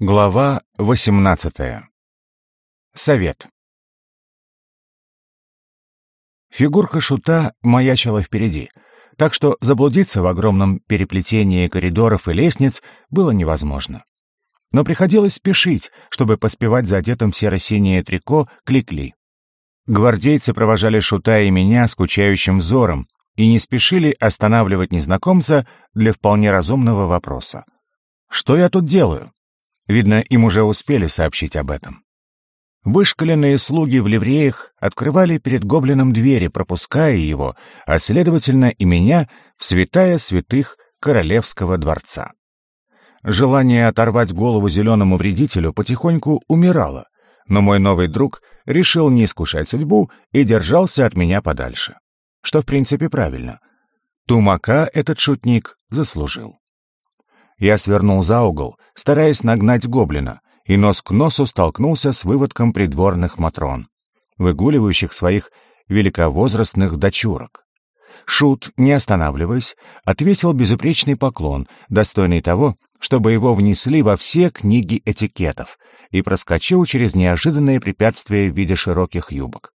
Глава 18. Совет. Фигурка шута маячила впереди, так что заблудиться в огромном переплетении коридоров и лестниц было невозможно. Но приходилось спешить, чтобы поспевать за одетым серо-синее трико Кликли. Гвардейцы провожали шута и меня скучающим взором и не спешили останавливать незнакомца для вполне разумного вопроса. «Что я тут делаю?» Видно, им уже успели сообщить об этом. Вышкаленные слуги в ливреях открывали перед гоблином двери, пропуская его, а, следовательно, и меня в святая святых королевского дворца. Желание оторвать голову зеленому вредителю потихоньку умирало, но мой новый друг решил не искушать судьбу и держался от меня подальше. Что, в принципе, правильно. Тумака этот шутник заслужил. Я свернул за угол, стараясь нагнать гоблина, и нос к носу столкнулся с выводком придворных матрон, выгуливающих своих великовозрастных дочурок. Шут, не останавливаясь, ответил безупречный поклон, достойный того, чтобы его внесли во все книги этикетов, и проскочил через неожиданное препятствие в виде широких юбок.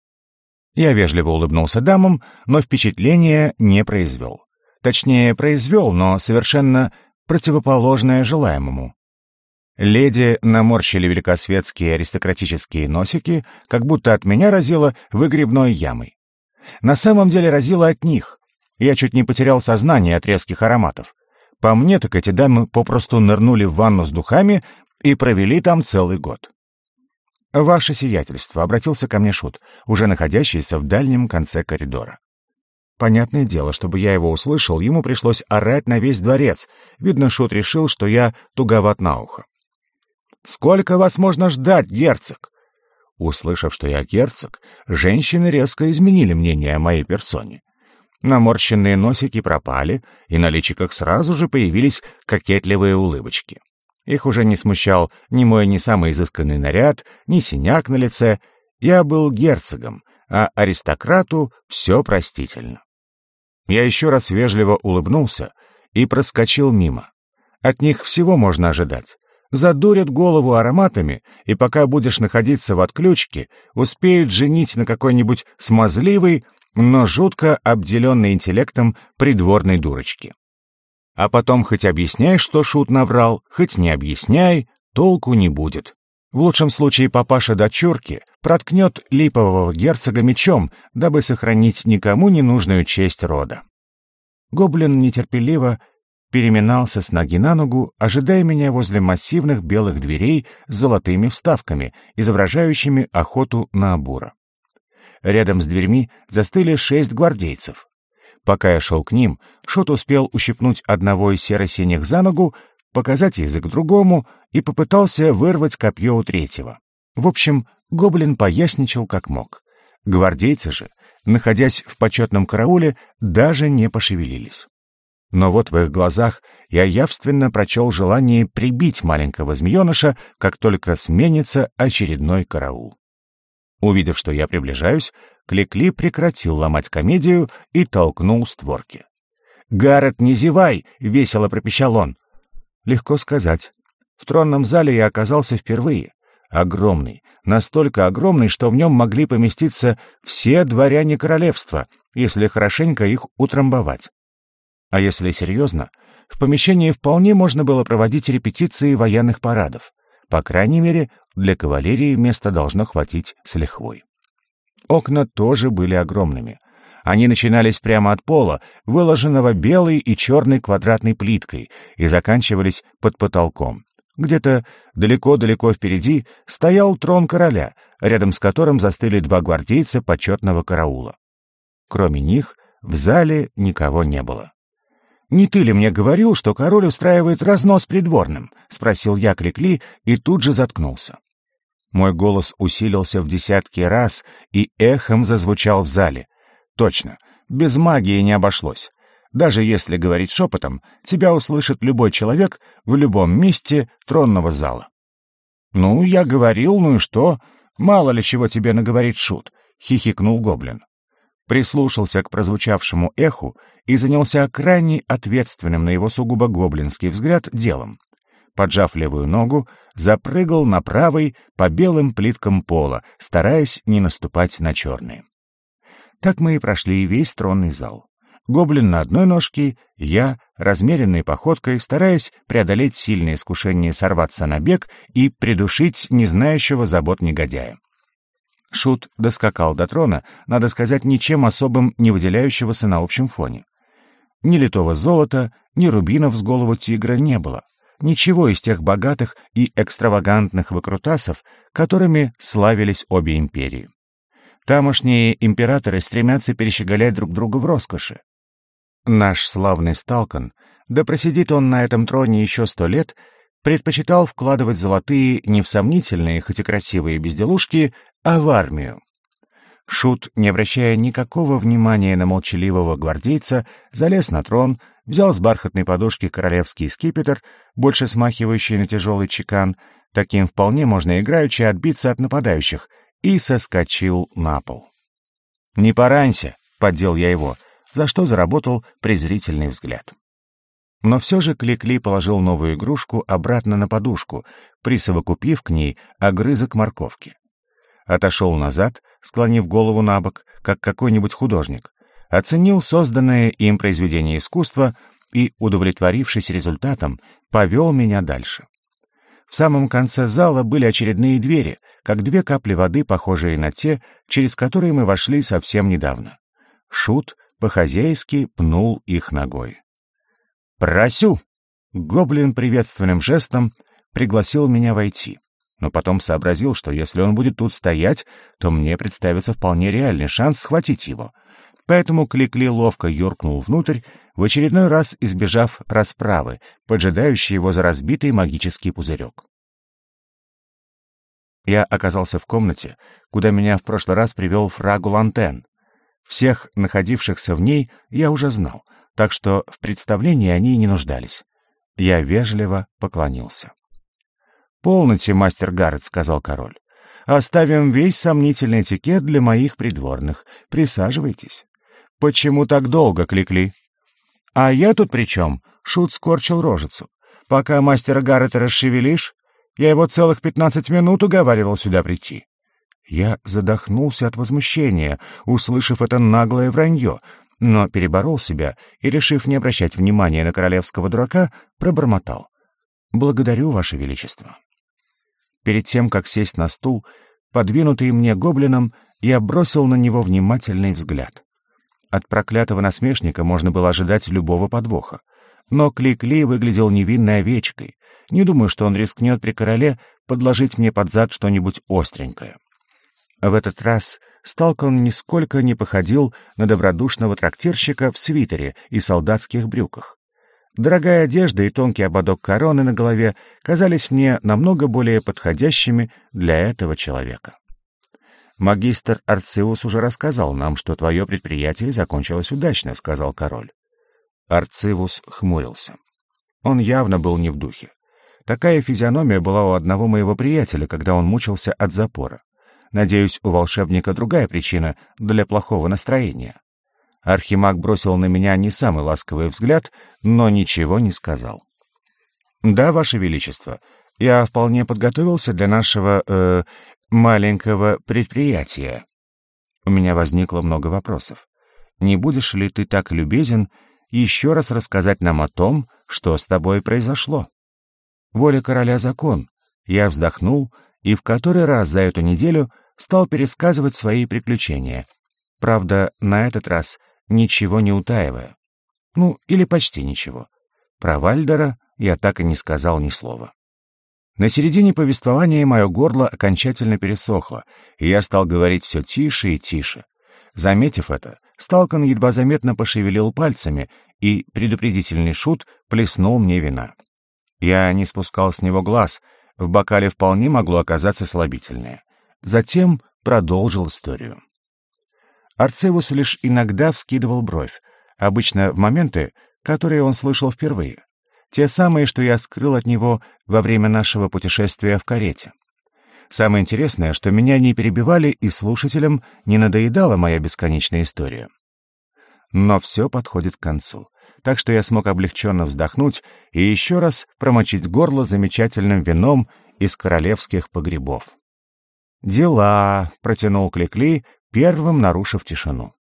Я вежливо улыбнулся дамам, но впечатления не произвел. Точнее, произвел, но совершенно противоположное желаемому. Леди наморщили великосветские аристократические носики, как будто от меня разило выгребной ямой. На самом деле разило от них. Я чуть не потерял сознание от резких ароматов. По мне, так эти дамы попросту нырнули в ванну с духами и провели там целый год. «Ваше сиятельство», — обратился ко мне Шут, уже находящийся в дальнем конце коридора. Понятное дело, чтобы я его услышал, ему пришлось орать на весь дворец. Видно, Шут решил, что я туговат на ухо. «Сколько вас можно ждать, герцог?» Услышав, что я герцог, женщины резко изменили мнение о моей персоне. Наморщенные носики пропали, и на личиках сразу же появились кокетливые улыбочки. Их уже не смущал ни мой не самый изысканный наряд, ни синяк на лице. Я был герцогом, а аристократу все простительно. Я еще раз вежливо улыбнулся и проскочил мимо. От них всего можно ожидать. Задурят голову ароматами, и пока будешь находиться в отключке, успеют женить на какой-нибудь смазливой, но жутко обделенной интеллектом придворной дурочке. А потом хоть объясняй, что шут наврал, хоть не объясняй, толку не будет. В лучшем случае папаша дочурки проткнет липового герцога мечом, дабы сохранить никому ненужную честь рода. Гоблин нетерпеливо переминался с ноги на ногу, ожидая меня возле массивных белых дверей с золотыми вставками, изображающими охоту на абура. Рядом с дверьми застыли шесть гвардейцев. Пока я шел к ним, Шот успел ущипнуть одного из серо-синих за ногу, показать язык другому и попытался вырвать копье у третьего. В общем, гоблин поясничал как мог. Гвардейцы же, находясь в почетном карауле, даже не пошевелились. Но вот в их глазах я явственно прочел желание прибить маленького змееныша, как только сменится очередной караул. Увидев, что я приближаюсь, Кликли прекратил ломать комедию и толкнул створки. «Гаррет, не зевай!» — весело пропищал он. Легко сказать. В тронном зале я оказался впервые. Огромный, настолько огромный, что в нем могли поместиться все дворяне королевства, если хорошенько их утрамбовать. А если серьезно, в помещении вполне можно было проводить репетиции военных парадов. По крайней мере, для кавалерии места должно хватить с лихвой. Окна тоже были огромными. Они начинались прямо от пола, выложенного белой и черной квадратной плиткой, и заканчивались под потолком. Где-то далеко-далеко впереди стоял трон короля, рядом с которым застыли два гвардейца почетного караула. Кроме них в зале никого не было. «Не ты ли мне говорил, что король устраивает разнос придворным?» — спросил я Кликли и тут же заткнулся. Мой голос усилился в десятки раз и эхом зазвучал в зале. Точно, без магии не обошлось. Даже если говорить шепотом, тебя услышит любой человек в любом месте тронного зала. «Ну, я говорил, ну и что? Мало ли чего тебе наговорит шут», — хихикнул гоблин. Прислушался к прозвучавшему эху и занялся крайне ответственным на его сугубо гоблинский взгляд делом. поджав левую ногу, запрыгал на правый по белым плиткам пола, стараясь не наступать на черные. Так мы и прошли весь тронный зал. Гоблин на одной ножке, я, размеренной походкой, стараясь преодолеть сильное искушение сорваться на бег и придушить не знающего забот негодяя. Шут доскакал до трона, надо сказать, ничем особым не выделяющегося на общем фоне. Ни литого золота, ни рубинов с голову тигра не было. Ничего из тех богатых и экстравагантных выкрутасов, которыми славились обе империи. Тамошние императоры стремятся перещеголять друг друга в роскоши. Наш славный Сталкан, да просидит он на этом троне еще сто лет, предпочитал вкладывать золотые не в сомнительные, хоть и красивые безделушки, а в армию. Шут, не обращая никакого внимания на молчаливого гвардейца, залез на трон, взял с бархатной подушки королевский скипетр, больше смахивающий на тяжелый чекан, таким вполне можно играючи отбиться от нападающих, и соскочил на пол. «Не поранься», — поддел я его, за что заработал презрительный взгляд. Но все же Кликли положил новую игрушку обратно на подушку, присовокупив к ней огрызок морковки отошел назад, склонив голову на бок, как какой-нибудь художник, оценил созданное им произведение искусства и, удовлетворившись результатом, повел меня дальше. В самом конце зала были очередные двери, как две капли воды, похожие на те, через которые мы вошли совсем недавно. Шут по-хозяйски пнул их ногой. «Просю!» Гоблин приветственным жестом пригласил меня войти но потом сообразил, что если он будет тут стоять, то мне представится вполне реальный шанс схватить его. Поэтому Кликли ловко юркнул внутрь, в очередной раз избежав расправы, поджидающей его за разбитый магический пузырек. Я оказался в комнате, куда меня в прошлый раз привел фрагу Лантен. Всех находившихся в ней я уже знал, так что в представлении они не нуждались. Я вежливо поклонился. «Полноте, мастер Гаррет», — сказал король. «Оставим весь сомнительный этикет для моих придворных. Присаживайтесь». «Почему так долго, Кликли?» «А я тут при чем?» — Шут скорчил рожицу. «Пока мастера Гаррета расшевелишь, я его целых пятнадцать минут уговаривал сюда прийти». Я задохнулся от возмущения, услышав это наглое вранье, но переборол себя и, решив не обращать внимания на королевского дурака, пробормотал. «Благодарю, Ваше Величество». Перед тем, как сесть на стул, подвинутый мне гоблином, я бросил на него внимательный взгляд. От проклятого насмешника можно было ожидать любого подвоха. Но Кликли выглядел невинной овечкой. Не думаю, что он рискнет при короле подложить мне под зад что-нибудь остренькое. В этот раз Сталкон нисколько не походил на добродушного трактирщика в свитере и солдатских брюках. Дорогая одежда и тонкий ободок короны на голове казались мне намного более подходящими для этого человека. «Магистр Арциус уже рассказал нам, что твое предприятие закончилось удачно», — сказал король. Арцивус хмурился. Он явно был не в духе. Такая физиономия была у одного моего приятеля, когда он мучился от запора. Надеюсь, у волшебника другая причина для плохого настроения. Архимаг бросил на меня не самый ласковый взгляд, но ничего не сказал. «Да, Ваше Величество, я вполне подготовился для нашего, э, маленького предприятия». У меня возникло много вопросов. Не будешь ли ты так любезен еще раз рассказать нам о том, что с тобой произошло? Воля короля закон. Я вздохнул и в который раз за эту неделю стал пересказывать свои приключения. Правда, на этот раз — ничего не утаивая. Ну, или почти ничего. Про Вальдера я так и не сказал ни слова. На середине повествования мое горло окончательно пересохло, и я стал говорить все тише и тише. Заметив это, Сталкан едва заметно пошевелил пальцами, и предупредительный шут плеснул мне вина. Я не спускал с него глаз, в бокале вполне могло оказаться слабительное. Затем продолжил историю. Арцевус лишь иногда вскидывал бровь, обычно в моменты, которые он слышал впервые. Те самые, что я скрыл от него во время нашего путешествия в карете. Самое интересное, что меня не перебивали и слушателям не надоедала моя бесконечная история. Но все подходит к концу. так что я смог облегченно вздохнуть и еще раз промочить горло замечательным вином из королевских погребов. «Дела», — протянул Кликли, первым нарушив тишину.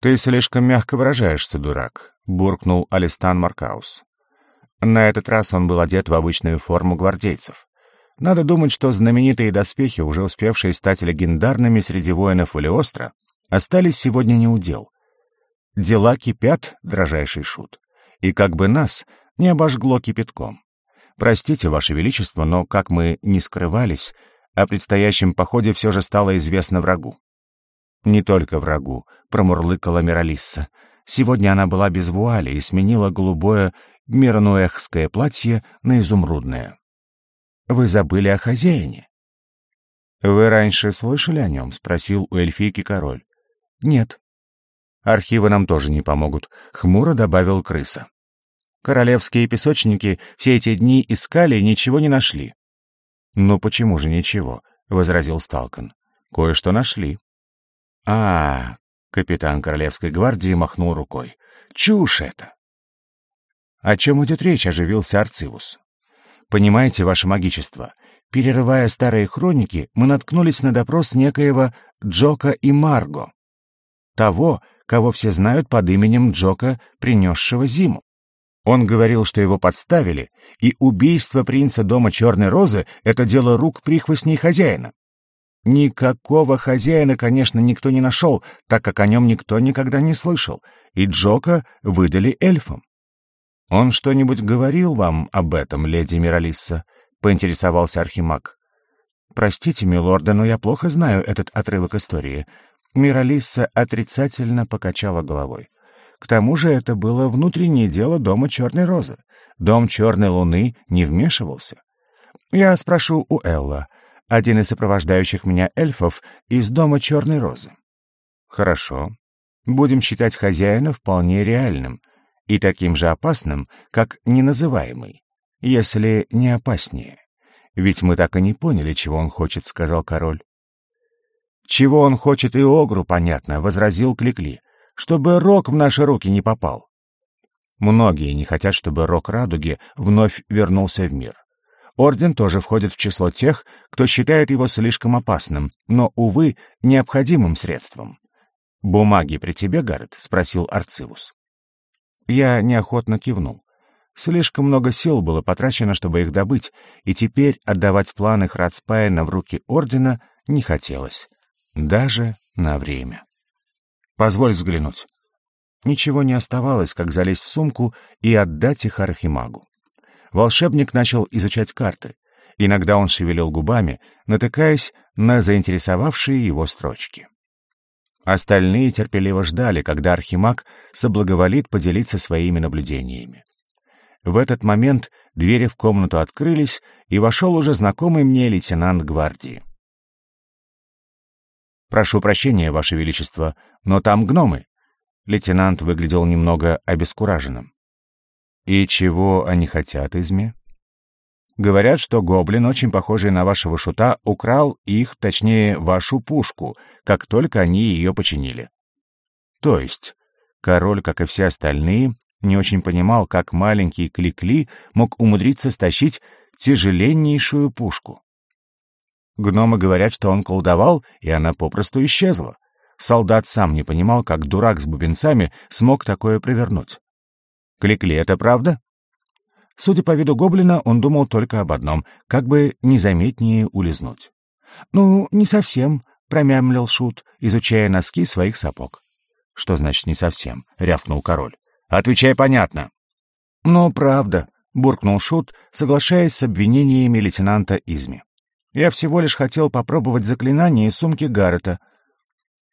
«Ты слишком мягко выражаешься, дурак», — буркнул Алистан Маркаус. На этот раз он был одет в обычную форму гвардейцев. Надо думать, что знаменитые доспехи, уже успевшие стать легендарными среди воинов Улиостра, остались сегодня не у дел. Дела кипят, дрожайший шут, и как бы нас не обожгло кипятком. Простите, Ваше Величество, но, как мы не скрывались, о предстоящем походе все же стало известно врагу. Не только врагу, промурлыкала Миралисса. Сегодня она была без вуали и сменила голубое мирануэхское платье на изумрудное. «Вы забыли о хозяине?» «Вы раньше слышали о нем?» — спросил у эльфийки король. «Нет». «Архивы нам тоже не помогут», — хмуро добавил крыса. «Королевские песочники все эти дни искали и ничего не нашли. «Ну почему же ничего?» — возразил Сталкан. «Кое-что нашли». «А, — капитан Королевской гвардии махнул рукой. «Чушь это!» «О чем идет речь?» — оживился Арцивус. «Понимаете, ваше магичество, перерывая старые хроники, мы наткнулись на допрос некоего Джока и Марго. Того, кого все знают под именем Джока, принесшего зиму. Он говорил, что его подставили, и убийство принца дома Черной Розы — это дело рук прихвостней хозяина. Никакого хозяина, конечно, никто не нашел, так как о нем никто никогда не слышал, и Джока выдали эльфам. «Он что-нибудь говорил вам об этом, леди Миралисса?» — поинтересовался Архимаг. «Простите, милорда, но я плохо знаю этот отрывок истории». Миралисса отрицательно покачала головой. К тому же это было внутреннее дело дома Черной Розы. Дом Черной Луны не вмешивался. Я спрошу у Элла, один из сопровождающих меня эльфов из дома Черной Розы. Хорошо. Будем считать хозяина вполне реальным и таким же опасным, как неназываемый, если не опаснее. Ведь мы так и не поняли, чего он хочет, сказал король. Чего он хочет и Огру, понятно, возразил Кликли чтобы рок в наши руки не попал. Многие не хотят, чтобы рок радуги вновь вернулся в мир. Орден тоже входит в число тех, кто считает его слишком опасным, но, увы, необходимым средством. «Бумаги при тебе, Гаррет?» — спросил Арцивус. Я неохотно кивнул. Слишком много сил было потрачено, чтобы их добыть, и теперь отдавать планы Храдспайна в руки Ордена не хотелось. Даже на время. Позволь взглянуть». Ничего не оставалось, как залезть в сумку и отдать их архимагу. Волшебник начал изучать карты. Иногда он шевелил губами, натыкаясь на заинтересовавшие его строчки. Остальные терпеливо ждали, когда архимаг соблаговолит поделиться своими наблюдениями. В этот момент двери в комнату открылись, и вошел уже знакомый мне лейтенант гвардии. «Прошу прощения, Ваше Величество, но там гномы». Лейтенант выглядел немного обескураженным. «И чего они хотят, Изме?» «Говорят, что гоблин, очень похожий на вашего шута, украл их, точнее, вашу пушку, как только они ее починили». «То есть?» Король, как и все остальные, не очень понимал, как маленький Кликли мог умудриться стащить тяжеленнейшую пушку. Гномы говорят, что он колдовал, и она попросту исчезла. Солдат сам не понимал, как дурак с бубенцами смог такое провернуть. Кликли, это правда? Судя по виду гоблина, он думал только об одном — как бы незаметнее улизнуть. «Ну, не совсем», — промямлил Шут, изучая носки своих сапог. «Что значит «не совсем»?» — рявкнул король. «Отвечай понятно». «Ну, правда», — буркнул Шут, соглашаясь с обвинениями лейтенанта Изми. Я всего лишь хотел попробовать заклинание из сумки Гаррета.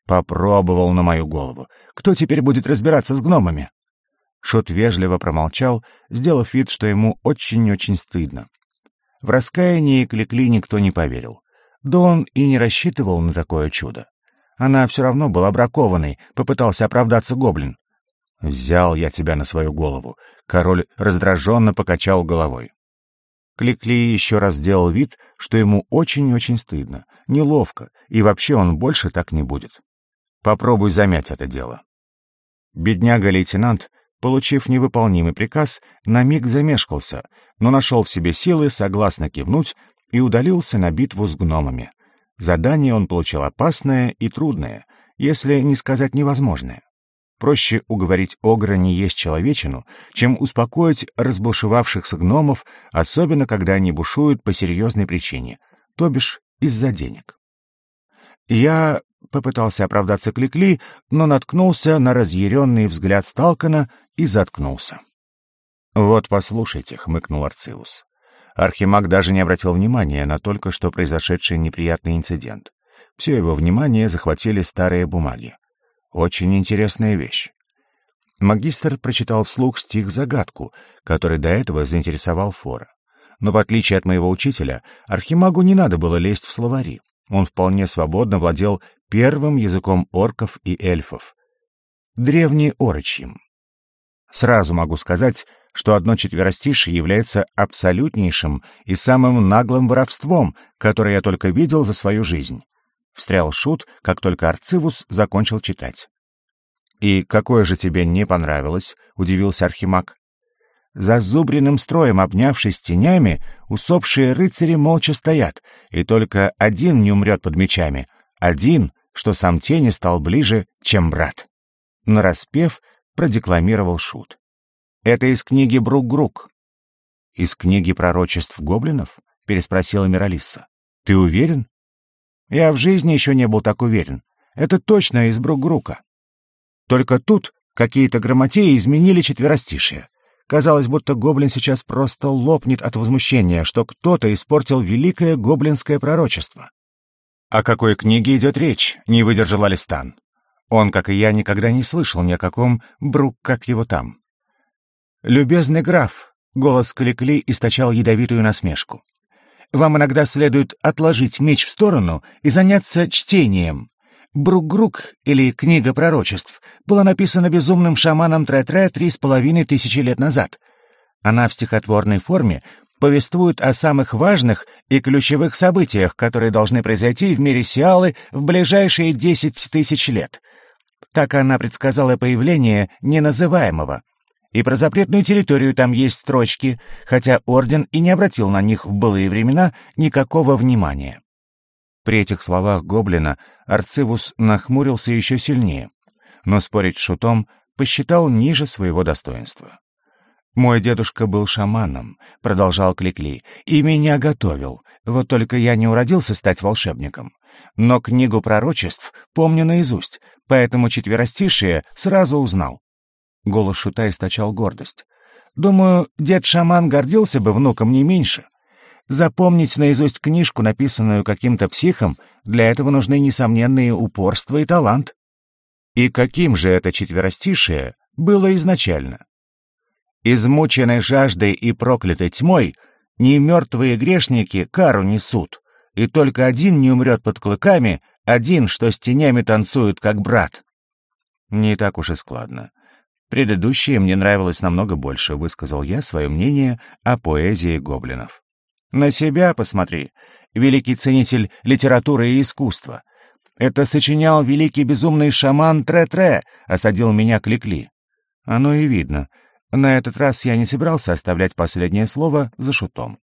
Попробовал на мою голову. Кто теперь будет разбираться с гномами? Шут вежливо промолчал, сделав вид, что ему очень-очень стыдно. В раскаянии Кликли никто не поверил. Да он и не рассчитывал на такое чудо. Она все равно была бракованной, попытался оправдаться гоблин. «Взял я тебя на свою голову», — король раздраженно покачал головой. Кликли еще раз сделал вид, что ему очень-очень стыдно, неловко, и вообще он больше так не будет. Попробуй замять это дело. Бедняга-лейтенант получив невыполнимый приказ, на миг замешкался, но нашел в себе силы согласно кивнуть и удалился на битву с гномами. Задание он получил опасное и трудное, если не сказать невозможное. Проще уговорить Огра не есть человечину, чем успокоить разбушевавшихся гномов, особенно когда они бушуют по серьезной причине, то бишь из-за денег. Я попытался оправдаться Кликли, но наткнулся на разъяренный взгляд Сталкана и заткнулся. «Вот, послушайте», — хмыкнул Арциус. Архимаг даже не обратил внимания на только что произошедший неприятный инцидент. Все его внимание захватили старые бумаги. Очень интересная вещь. Магистр прочитал вслух стих-загадку, который до этого заинтересовал Фора. Но в отличие от моего учителя, Архимагу не надо было лезть в словари. Он вполне свободно владел первым языком орков и эльфов — древнеорочьим. Сразу могу сказать, что одно четверостишее является абсолютнейшим и самым наглым воровством, которое я только видел за свою жизнь. Встрял Шут, как только Арцивус закончил читать. «И какое же тебе не понравилось?» — удивился Архимаг. За зубренным строем, обнявшись тенями, усопшие рыцари молча стоят, и только один не умрет под мечами, один, что сам тени стал ближе, чем брат. Нараспев, продекламировал Шут. «Это из книги Брук-Грук». «Из книги пророчеств гоблинов?» — переспросила Миралисса. «Ты уверен?» Я в жизни еще не был так уверен. Это точно из Бругрука. Только тут какие-то грамотеи изменили четверостишие. Казалось, будто гоблин сейчас просто лопнет от возмущения, что кто-то испортил великое гоблинское пророчество. О какой книге идет речь, не выдержал Алистан. Он, как и я, никогда не слышал ни о каком Брук, как его там. «Любезный граф», — голос Каликли источал ядовитую насмешку вам иногда следует отложить меч в сторону и заняться чтением. Брук-Грук, или «Книга пророчеств», была написана безумным шаманом Тре-Тре три с половиной тысячи лет назад. Она в стихотворной форме повествует о самых важных и ключевых событиях, которые должны произойти в мире Сиалы в ближайшие десять тысяч лет. Так она предсказала появление неназываемого. И про запретную территорию там есть строчки, хотя Орден и не обратил на них в былые времена никакого внимания. При этих словах Гоблина Арцивус нахмурился еще сильнее, но спорить с Шутом посчитал ниже своего достоинства. «Мой дедушка был шаманом», — продолжал Кликли, — «и меня готовил. Вот только я не уродился стать волшебником. Но книгу пророчеств помню наизусть, поэтому четверостишие сразу узнал. Голос Шута источал гордость. «Думаю, дед-шаман гордился бы внуком не меньше. Запомнить наизусть книжку, написанную каким-то психом, для этого нужны несомненные упорство и талант. И каким же это четверостишее было изначально? Измученной жаждой и проклятой тьмой не мертвые грешники кару несут, и только один не умрет под клыками, один, что с тенями танцует, как брат. Не так уж и складно. Предыдущее мне нравилось намного больше, высказал я свое мнение о поэзии гоблинов. На себя посмотри, великий ценитель литературы и искусства. Это сочинял великий безумный шаман Тре-Тре, осадил меня Кликли. Оно и видно. На этот раз я не собирался оставлять последнее слово за шутом.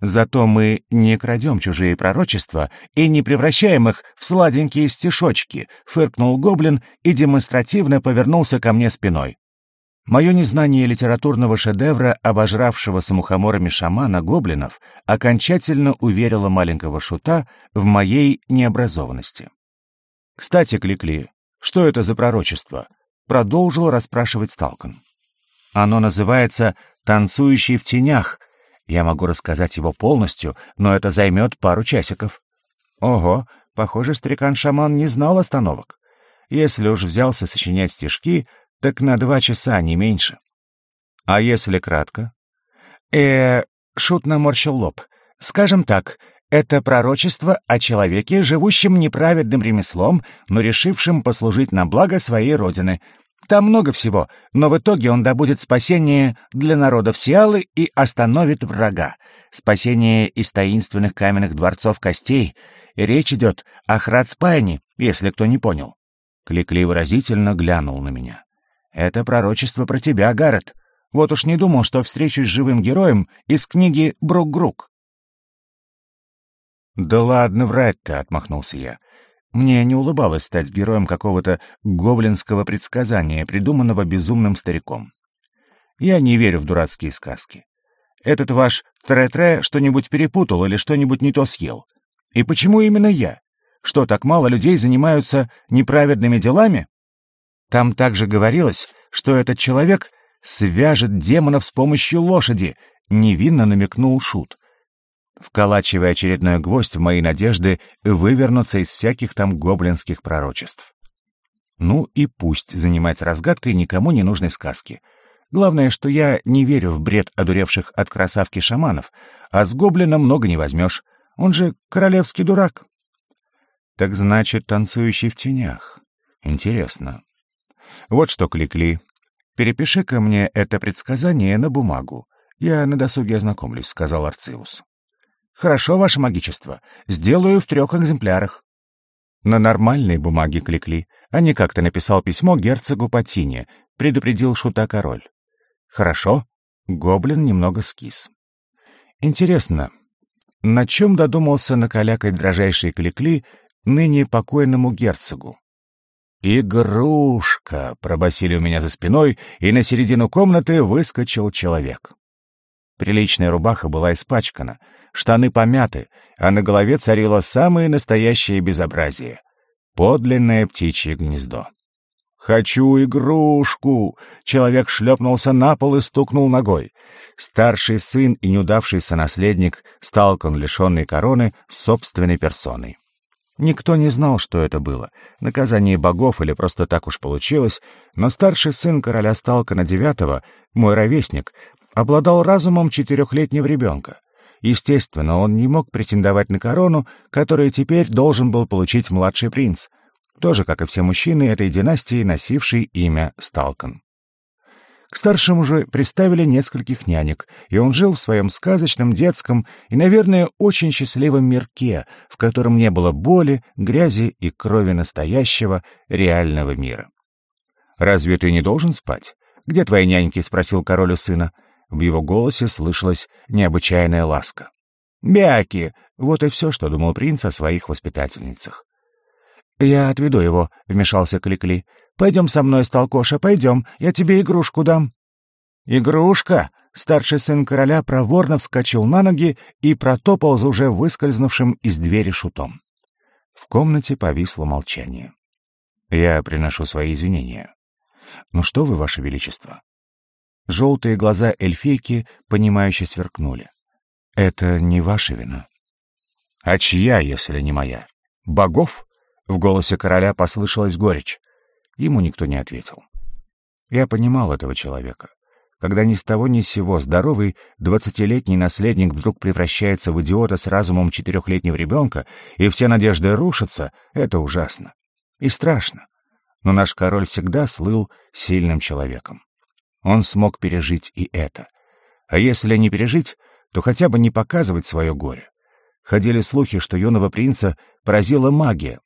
Зато мы не крадем чужие пророчества и не превращаем их в сладенькие стишочки, фыркнул гоблин и демонстративно повернулся ко мне спиной. Мое незнание литературного шедевра, обожравшего мухоморами шамана гоблинов, окончательно уверило маленького шута в моей необразованности. «Кстати, Кликли, что это за пророчество?» — продолжил расспрашивать Сталкан. «Оно называется «Танцующий в тенях», я могу рассказать его полностью, но это займет пару часиков. Ого, похоже, старикан-шаман не знал остановок. Если уж взялся сочинять стишки, так на два часа, не меньше. А если кратко? э Шут наморщил лоб. Скажем так, это пророчество о человеке, живущем неправедным ремеслом, но решившем послужить на благо своей родины — там много всего, но в итоге он добудет спасение для народов Сиалы и остановит врага. Спасение из таинственных каменных дворцов костей. Речь идет о Храдспайне, если кто не понял. Кликли выразительно глянул на меня. Это пророчество про тебя, Гаррет. Вот уж не думал, что встречусь с живым героем из книги Брук-Грук. «Да ладно врать-то», — отмахнулся я. Мне не улыбалось стать героем какого-то гоблинского предсказания, придуманного безумным стариком. Я не верю в дурацкие сказки. Этот ваш тре-тре что-нибудь перепутал или что-нибудь не то съел. И почему именно я? Что, так мало людей занимаются неправедными делами? Там также говорилось, что этот человек свяжет демонов с помощью лошади, невинно намекнул Шут вколачивая очередной гвоздь в мои надежды вывернуться из всяких там гоблинских пророчеств. Ну и пусть занимать разгадкой никому не нужной сказки. Главное, что я не верю в бред одуревших от красавки шаманов, а с гоблином много не возьмешь. Он же королевский дурак. Так значит, танцующий в тенях. Интересно. Вот что, Кликли, перепиши-ка мне это предсказание на бумагу. Я на досуге ознакомлюсь, — сказал Арциус. «Хорошо, ваше магичество. Сделаю в трех экземплярах». На нормальной бумаге кликли, а не как-то написал письмо герцогу Патине, предупредил шута король. «Хорошо». Гоблин немного скис. «Интересно, на чем додумался накалякать дрожайший кликли ныне покойному герцогу?» «Игрушка!» — пробасили у меня за спиной, и на середину комнаты выскочил человек. Приличная рубаха была испачкана, штаны помяты, а на голове царило самое настоящее безобразие — подлинное птичье гнездо. «Хочу игрушку!» Человек шлепнулся на пол и стукнул ногой. Старший сын и неудавшийся наследник стал он лишенный короны собственной персоной. Никто не знал, что это было, наказание богов или просто так уж получилось, но старший сын короля Сталкана девятого, мой ровесник, обладал разумом четырехлетнего ребенка. Естественно, он не мог претендовать на корону, которую теперь должен был получить младший принц, тоже, как и все мужчины этой династии, носивший имя Сталкан. К старшему же приставили нескольких нянек, и он жил в своем сказочном детском и, наверное, очень счастливом мирке, в котором не было боли, грязи и крови настоящего, реального мира. «Разве ты не должен спать? Где твои няньки?» — спросил король у сына. В его голосе слышалась необычайная ласка. «Бяки!» — вот и все, что думал принц о своих воспитательницах. «Я отведу его», — вмешался Кликли. «Пойдем со мной, Сталкоша, пойдем, я тебе игрушку дам». «Игрушка!» — старший сын короля проворно вскочил на ноги и протопал за уже выскользнувшим из двери шутом. В комнате повисло молчание. «Я приношу свои извинения». «Ну что вы, ваше величество?» Желтые глаза эльфийки, понимающе сверкнули. «Это не ваша вина». «А чья, если не моя? Богов?» В голосе короля послышалась горечь. Ему никто не ответил. Я понимал этого человека. Когда ни с того ни с сего здоровый двадцатилетний наследник вдруг превращается в идиота с разумом четырехлетнего ребенка, и все надежды рушатся, это ужасно. И страшно. Но наш король всегда слыл сильным человеком. Он смог пережить и это. А если не пережить, то хотя бы не показывать свое горе. Ходили слухи, что юного принца поразила магия.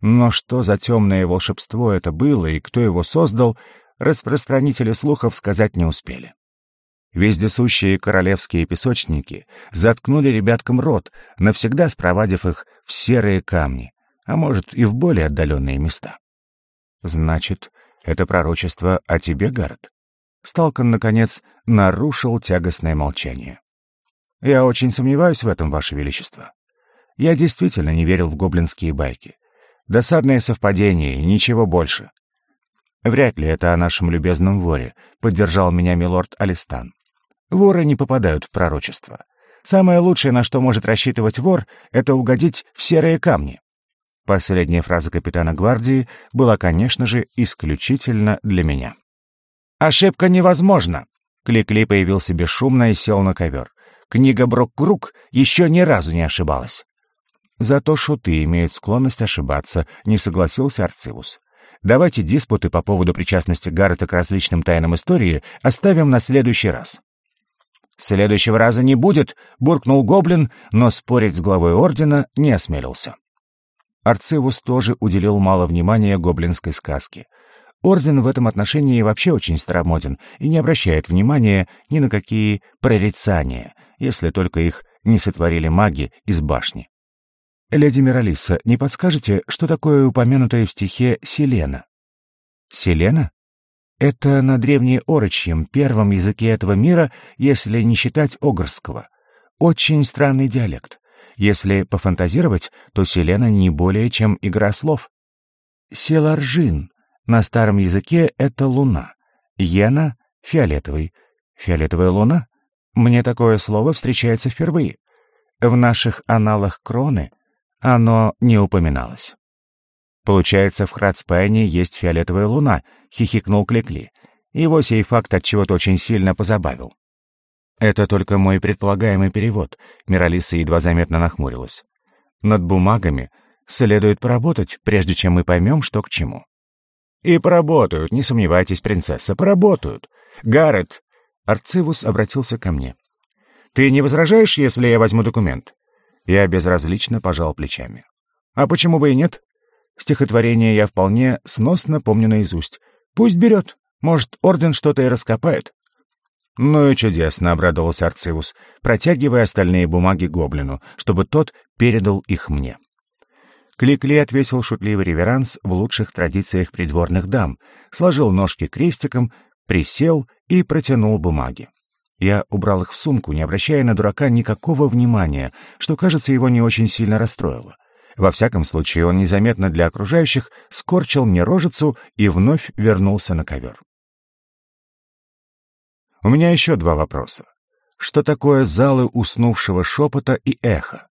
Но что за темное волшебство это было и кто его создал, распространители слухов сказать не успели. Вездесущие королевские песочники заткнули ребяткам рот, навсегда спровадив их в серые камни, а может и в более отдаленные места. Значит, это пророчество о тебе, Гард? Сталкан, наконец, нарушил тягостное молчание. «Я очень сомневаюсь в этом, Ваше Величество. Я действительно не верил в гоблинские байки. Досадное совпадение и ничего больше. Вряд ли это о нашем любезном воре», — поддержал меня милорд Алистан. «Воры не попадают в пророчество. Самое лучшее, на что может рассчитывать вор, это угодить в серые камни». Последняя фраза капитана гвардии была, конечно же, исключительно для меня. «Ошибка невозможна!» Кликли появился бесшумно и сел на ковер. Книга Брок-Круг еще ни разу не ошибалась. Зато шуты имеют склонность ошибаться, не согласился Арцивус. Давайте диспуты по поводу причастности Гаррета к различным тайнам истории оставим на следующий раз. «Следующего раза не будет», — буркнул Гоблин, но спорить с главой Ордена не осмелился. Арцивус тоже уделил мало внимания гоблинской сказке. Орден в этом отношении вообще очень старомоден и не обращает внимания ни на какие прорицания, если только их не сотворили маги из башни. «Леди Миралиса, не подскажете, что такое упомянутое в стихе «Селена»?» «Селена?» Это на древнеорочьем, первом языке этого мира, если не считать огрского. Очень странный диалект. Если пофантазировать, то Селена не более чем игра слов. Селаржин. На старом языке это луна. Йена — фиолетовый. Фиолетовая луна? Мне такое слово встречается впервые. В наших аналах кроны оно не упоминалось. Получается, в Храдспайне есть фиолетовая луна, хихикнул Кликли. Его сей факт от чего-то очень сильно позабавил. Это только мой предполагаемый перевод, Миралиса едва заметно нахмурилась. Над бумагами следует поработать, прежде чем мы поймем, что к чему. И поработают, не сомневайтесь, принцесса, поработают. Гаррет, Арцивус обратился ко мне. Ты не возражаешь, если я возьму документ? Я безразлично пожал плечами. А почему бы и нет? Стихотворение я вполне сносно помню наизусть. Пусть берет. Может, орден что-то и раскопает. «Ну и чудесно», — обрадовался Арцивус, протягивая остальные бумаги гоблину, чтобы тот передал их мне. Кликли отвесил шутливый реверанс в лучших традициях придворных дам, сложил ножки крестиком, присел и протянул бумаги. Я убрал их в сумку, не обращая на дурака никакого внимания, что, кажется, его не очень сильно расстроило. Во всяком случае, он незаметно для окружающих скорчил мне рожицу и вновь вернулся на ковер. У меня еще два вопроса. Что такое залы уснувшего шепота и эхо?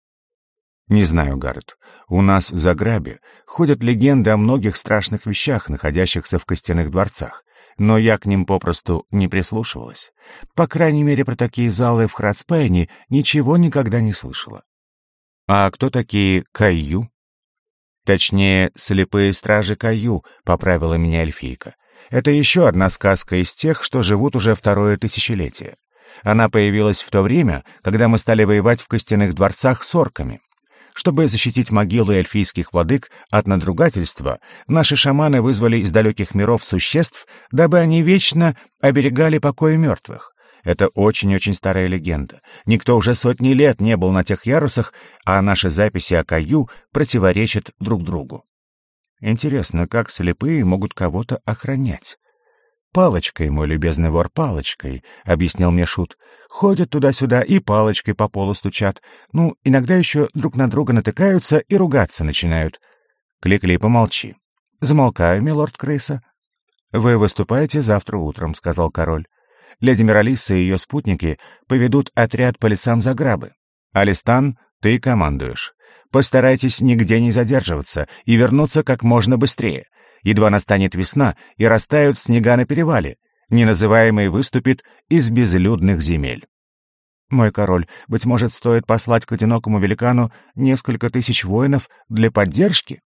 Не знаю, Гаррет. У нас в Заграбе ходят легенды о многих страшных вещах, находящихся в костяных дворцах, но я к ним попросту не прислушивалась. По крайней мере, про такие залы в Храдспейне ничего никогда не слышала. А кто такие Каю? Точнее, слепые стражи Каю, поправила меня эльфийка. Это еще одна сказка из тех, что живут уже второе тысячелетие. Она появилась в то время, когда мы стали воевать в костяных дворцах с орками. Чтобы защитить могилы эльфийских владык от надругательства, наши шаманы вызвали из далеких миров существ, дабы они вечно оберегали покой мертвых. Это очень-очень старая легенда. Никто уже сотни лет не был на тех ярусах, а наши записи о Каю противоречат друг другу. Интересно, как слепые могут кого-то охранять? «Палочкой, мой любезный вор, палочкой», — объяснил мне Шут. «Ходят туда-сюда и палочкой по полу стучат. Ну, иногда еще друг на друга натыкаются и ругаться начинают». «Кликли, помолчи». «Замолкаю, милорд крыса». «Вы выступаете завтра утром», — сказал король. «Леди Миралиса и ее спутники поведут отряд по лесам за грабы. Алистан, ты командуешь. Постарайтесь нигде не задерживаться и вернуться как можно быстрее. Едва настанет весна, и растают снега на перевале. Неназываемый выступит из безлюдных земель. Мой король, быть может, стоит послать к одинокому великану несколько тысяч воинов для поддержки?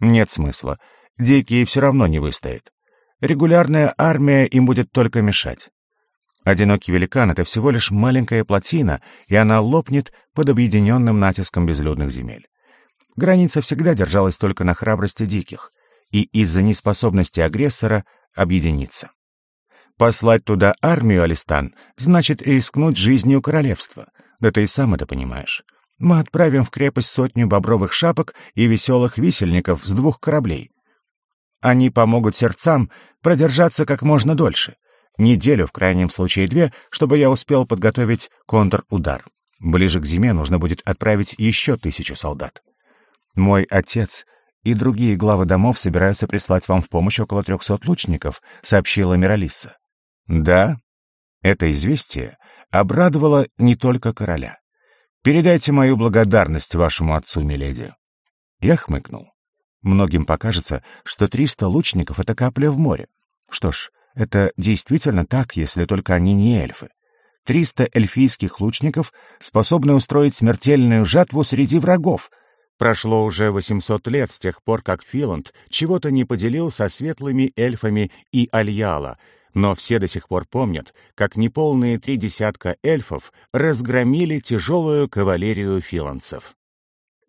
Нет смысла. Дикий все равно не выстоит. Регулярная армия им будет только мешать. Одинокий великан — это всего лишь маленькая плотина, и она лопнет под объединенным натиском безлюдных земель. Граница всегда держалась только на храбрости диких, и из-за неспособности агрессора объединиться. Послать туда армию, Алистан, значит рискнуть жизнью королевства. Да ты и сам это понимаешь. Мы отправим в крепость сотню бобровых шапок и веселых висельников с двух кораблей. Они помогут сердцам продержаться как можно дольше — Неделю, в крайнем случае две, чтобы я успел подготовить контрудар. Ближе к зиме нужно будет отправить еще тысячу солдат. Мой отец и другие главы домов собираются прислать вам в помощь около трехсот лучников», — сообщила Миралиса. «Да?» Это известие обрадовало не только короля. «Передайте мою благодарность вашему отцу, миледи». Я хмыкнул. Многим покажется, что триста лучников — это капля в море. Что ж, это действительно так, если только они не эльфы. Триста эльфийских лучников способны устроить смертельную жатву среди врагов. Прошло уже 800 лет с тех пор, как Филанд чего-то не поделил со светлыми эльфами и Альяла, но все до сих пор помнят, как неполные три десятка эльфов разгромили тяжелую кавалерию филанцев.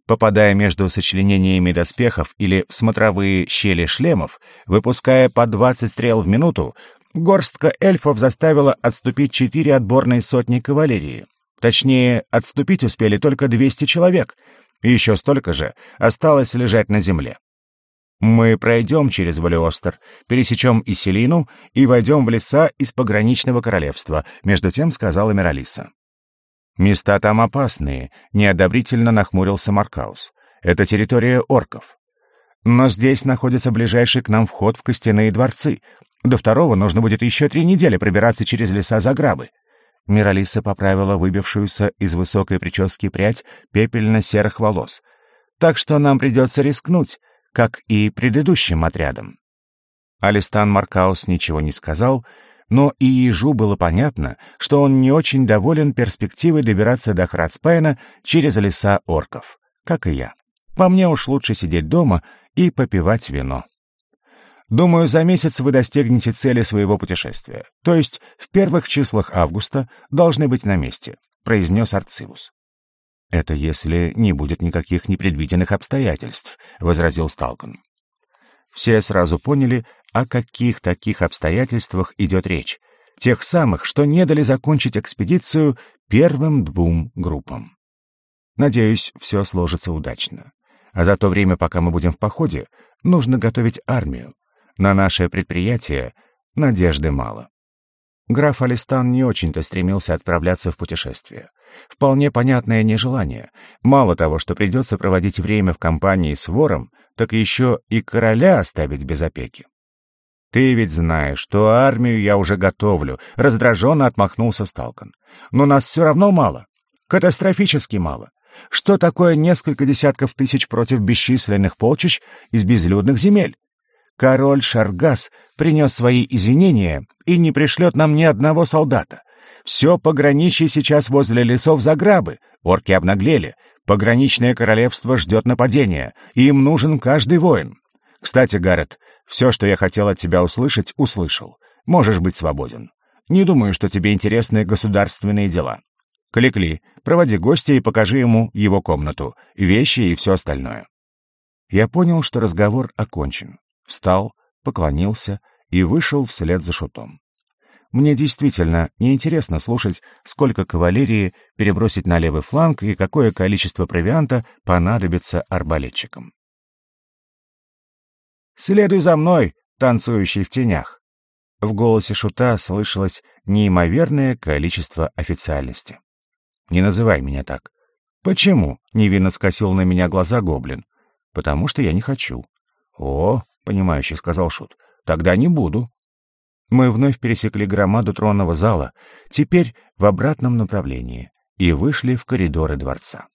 попадая между сочленениями доспехов или в смотровые щели шлемов, выпуская по 20 стрел в минуту, горстка эльфов заставила отступить четыре отборные сотни кавалерии. Точнее, отступить успели только 200 человек, и еще столько же осталось лежать на земле. Мы пройдем через Валиостер, пересечем Иселину и войдем в леса из пограничного королевства, между тем сказала Миралиса. Места там опасные, неодобрительно нахмурился Маркаус. Это территория орков. Но здесь находится ближайший к нам вход в костяные дворцы. До второго нужно будет еще три недели пробираться через леса за грабы. Миралиса поправила выбившуюся из высокой прически прядь пепельно-серых волос. Так что нам придется рискнуть, как и предыдущим отрядам. Алистан Маркаус ничего не сказал, но и ежу было понятно, что он не очень доволен перспективой добираться до Храдспайна через леса орков, как и я. По мне уж лучше сидеть дома и попивать вино. Думаю, за месяц вы достигнете цели своего путешествия, то есть в первых числах августа должны быть на месте», — произнес Арцивус. «Это если не будет никаких непредвиденных обстоятельств», — возразил Сталкан. Все сразу поняли, о каких таких обстоятельствах идет речь. Тех самых, что не дали закончить экспедицию первым двум группам. Надеюсь, все сложится удачно. А за то время, пока мы будем в походе, нужно готовить армию. На наше предприятие надежды мало. Граф Алистан не очень-то стремился отправляться в путешествие. Вполне понятное нежелание. Мало того, что придется проводить время в компании с вором, так еще и короля оставить без опеки. «Ты ведь знаешь, что армию я уже готовлю», — раздраженно отмахнулся Сталкан. «Но нас все равно мало. Катастрофически мало. Что такое несколько десятков тысяч против бесчисленных полчищ из безлюдных земель? Король Шаргас принес свои извинения и не пришлет нам ни одного солдата. Все пограничье сейчас возле лесов Заграбы. Орки обнаглели. Пограничное королевство ждет нападения, и им нужен каждый воин. Кстати, Гаррет, все, что я хотел от тебя услышать, услышал. Можешь быть свободен. Не думаю, что тебе интересны государственные дела. Кликли, проводи гостя и покажи ему его комнату, вещи и все остальное. Я понял, что разговор окончен. Встал, поклонился и вышел вслед за шутом. Мне действительно неинтересно слушать, сколько кавалерии перебросить на левый фланг и какое количество провианта понадобится арбалетчикам. «Следуй за мной, танцующий в тенях!» В голосе шута слышалось неимоверное количество официальности. «Не называй меня так». «Почему?» — невинно скосил на меня глаза гоблин. «Потому что я не хочу». «О, — понимающе сказал Шут, — тогда не буду». Мы вновь пересекли громаду тронного зала, теперь в обратном направлении, и вышли в коридоры дворца.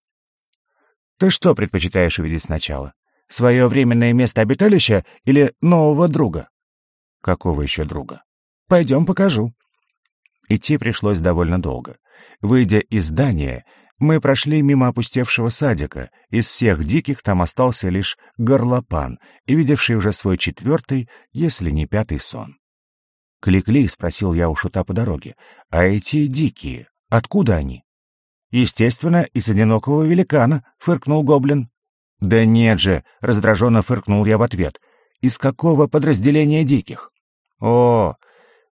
«Ты что предпочитаешь увидеть сначала? Свое временное место обиталища или нового друга?» «Какого еще друга?» «Пойдем покажу». Идти пришлось довольно долго. Выйдя из здания, мы прошли мимо опустевшего садика. Из всех диких там остался лишь горлопан, и видевший уже свой четвертый, если не пятый сон. «Кликли?» — спросил я у шута по дороге. «А эти дикие, откуда они?» «Естественно, из одинокого великана», — фыркнул гоблин. «Да нет же», — раздраженно фыркнул я в ответ. «Из какого подразделения диких?» «О,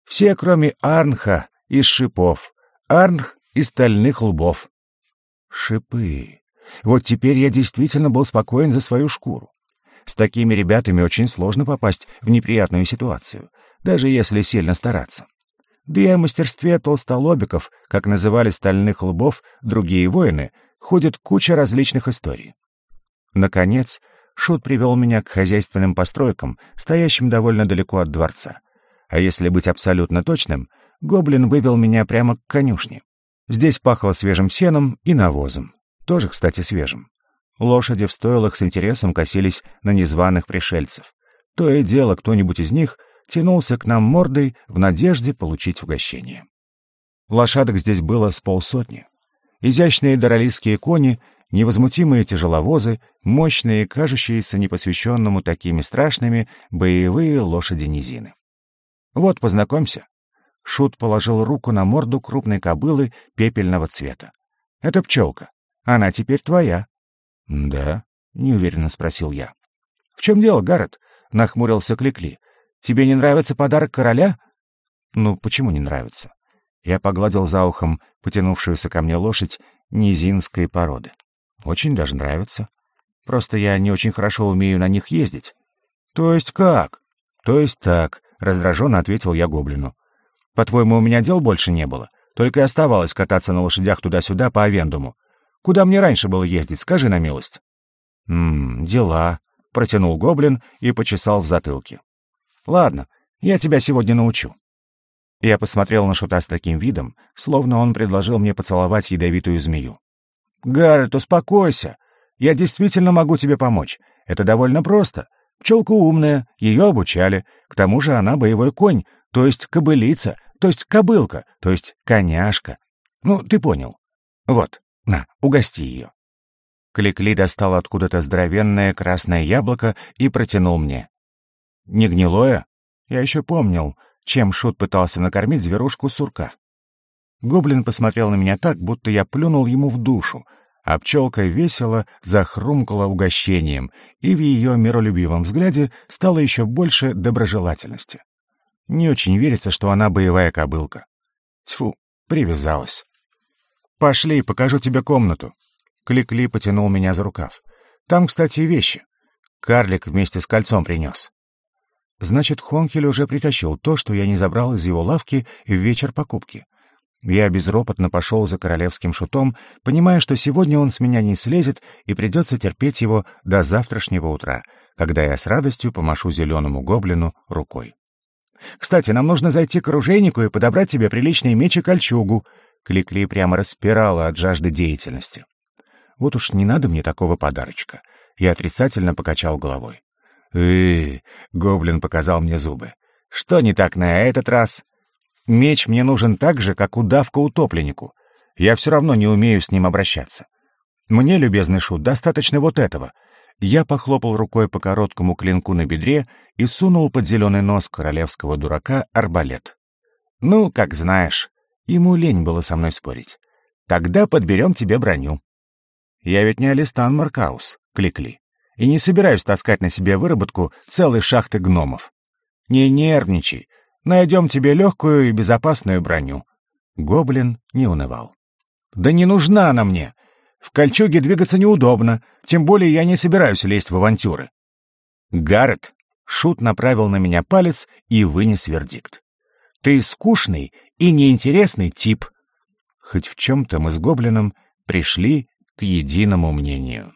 все, кроме Арнха, из шипов. Арнх из стальных лбов». «Шипы. Вот теперь я действительно был спокоен за свою шкуру. С такими ребятами очень сложно попасть в неприятную ситуацию даже если сильно стараться. Да и о мастерстве толстолобиков, как называли стальных лбов другие воины, ходит куча различных историй. Наконец, Шут привел меня к хозяйственным постройкам, стоящим довольно далеко от дворца. А если быть абсолютно точным, гоблин вывел меня прямо к конюшне. Здесь пахло свежим сеном и навозом. Тоже, кстати, свежим. Лошади в стойлах с интересом косились на незваных пришельцев. То и дело, кто-нибудь из них — тянулся к нам мордой в надежде получить угощение. Лошадок здесь было с полсотни. Изящные доролийские кони, невозмутимые тяжеловозы, мощные, кажущиеся непосвященному такими страшными, боевые лошади низины. «Вот, познакомься». Шут положил руку на морду крупной кобылы пепельного цвета. «Это пчелка. Она теперь твоя». «Да?» — неуверенно спросил я. «В чем дело, Гаррет?» — нахмурился Кликли. «Тебе не нравится подарок короля?» «Ну, почему не нравится?» Я погладил за ухом потянувшуюся ко мне лошадь низинской породы. «Очень даже нравится. Просто я не очень хорошо умею на них ездить». «То есть как?» «То есть так», — раздраженно ответил я гоблину. «По-твоему, у меня дел больше не было? Только и оставалось кататься на лошадях туда-сюда по Авендуму. Куда мне раньше было ездить, скажи на милость?» «Ммм, дела», — протянул гоблин и почесал в затылке. «Ладно, я тебя сегодня научу». Я посмотрел на Шута с таким видом, словно он предложил мне поцеловать ядовитую змею. «Гаррет, успокойся. Я действительно могу тебе помочь. Это довольно просто. Пчелка умная, ее обучали. К тому же она боевой конь, то есть кобылица, то есть кобылка, то есть коняшка. Ну, ты понял. Вот, на, угости ее». Кликли достал откуда-то здоровенное красное яблоко и протянул мне. «Не гнилое?» Я еще помнил, чем Шут пытался накормить зверушку сурка. Гоблин посмотрел на меня так, будто я плюнул ему в душу, а пчелка весело захрумкала угощением, и в ее миролюбивом взгляде стало еще больше доброжелательности. Не очень верится, что она боевая кобылка. Тьфу, привязалась. «Пошли, покажу тебе комнату». Кликли потянул меня за рукав. «Там, кстати, вещи. Карлик вместе с кольцом принес». Значит, Хонкель уже притащил то, что я не забрал из его лавки в вечер покупки. Я безропотно пошел за королевским шутом, понимая, что сегодня он с меня не слезет и придется терпеть его до завтрашнего утра, когда я с радостью помашу зеленому гоблину рукой. «Кстати, нам нужно зайти к оружейнику и подобрать тебе приличный меч и кольчугу», Кликли прямо распирала от жажды деятельности. «Вот уж не надо мне такого подарочка». Я отрицательно покачал головой. э гоблин показал мне зубы. «Что не так на этот раз?» Меч мне нужен так же, как удавка утопленнику. Я все равно не умею с ним обращаться. Мне, любезный шут, достаточно вот этого. Я похлопал рукой по короткому клинку на бедре и сунул под зеленый нос королевского дурака арбалет. Ну, как знаешь, ему лень было со мной спорить. Тогда подберем тебе броню. Я ведь не Алистан Маркаус, кликли, и не собираюсь таскать на себе выработку целой шахты гномов. Не нервничай, Найдем тебе легкую и безопасную броню». Гоблин не унывал. «Да не нужна она мне. В кольчуге двигаться неудобно, тем более я не собираюсь лезть в авантюры». «Гаррет», — Шут направил на меня палец и вынес вердикт. «Ты скучный и неинтересный тип». Хоть в чем-то мы с Гоблином пришли к единому мнению.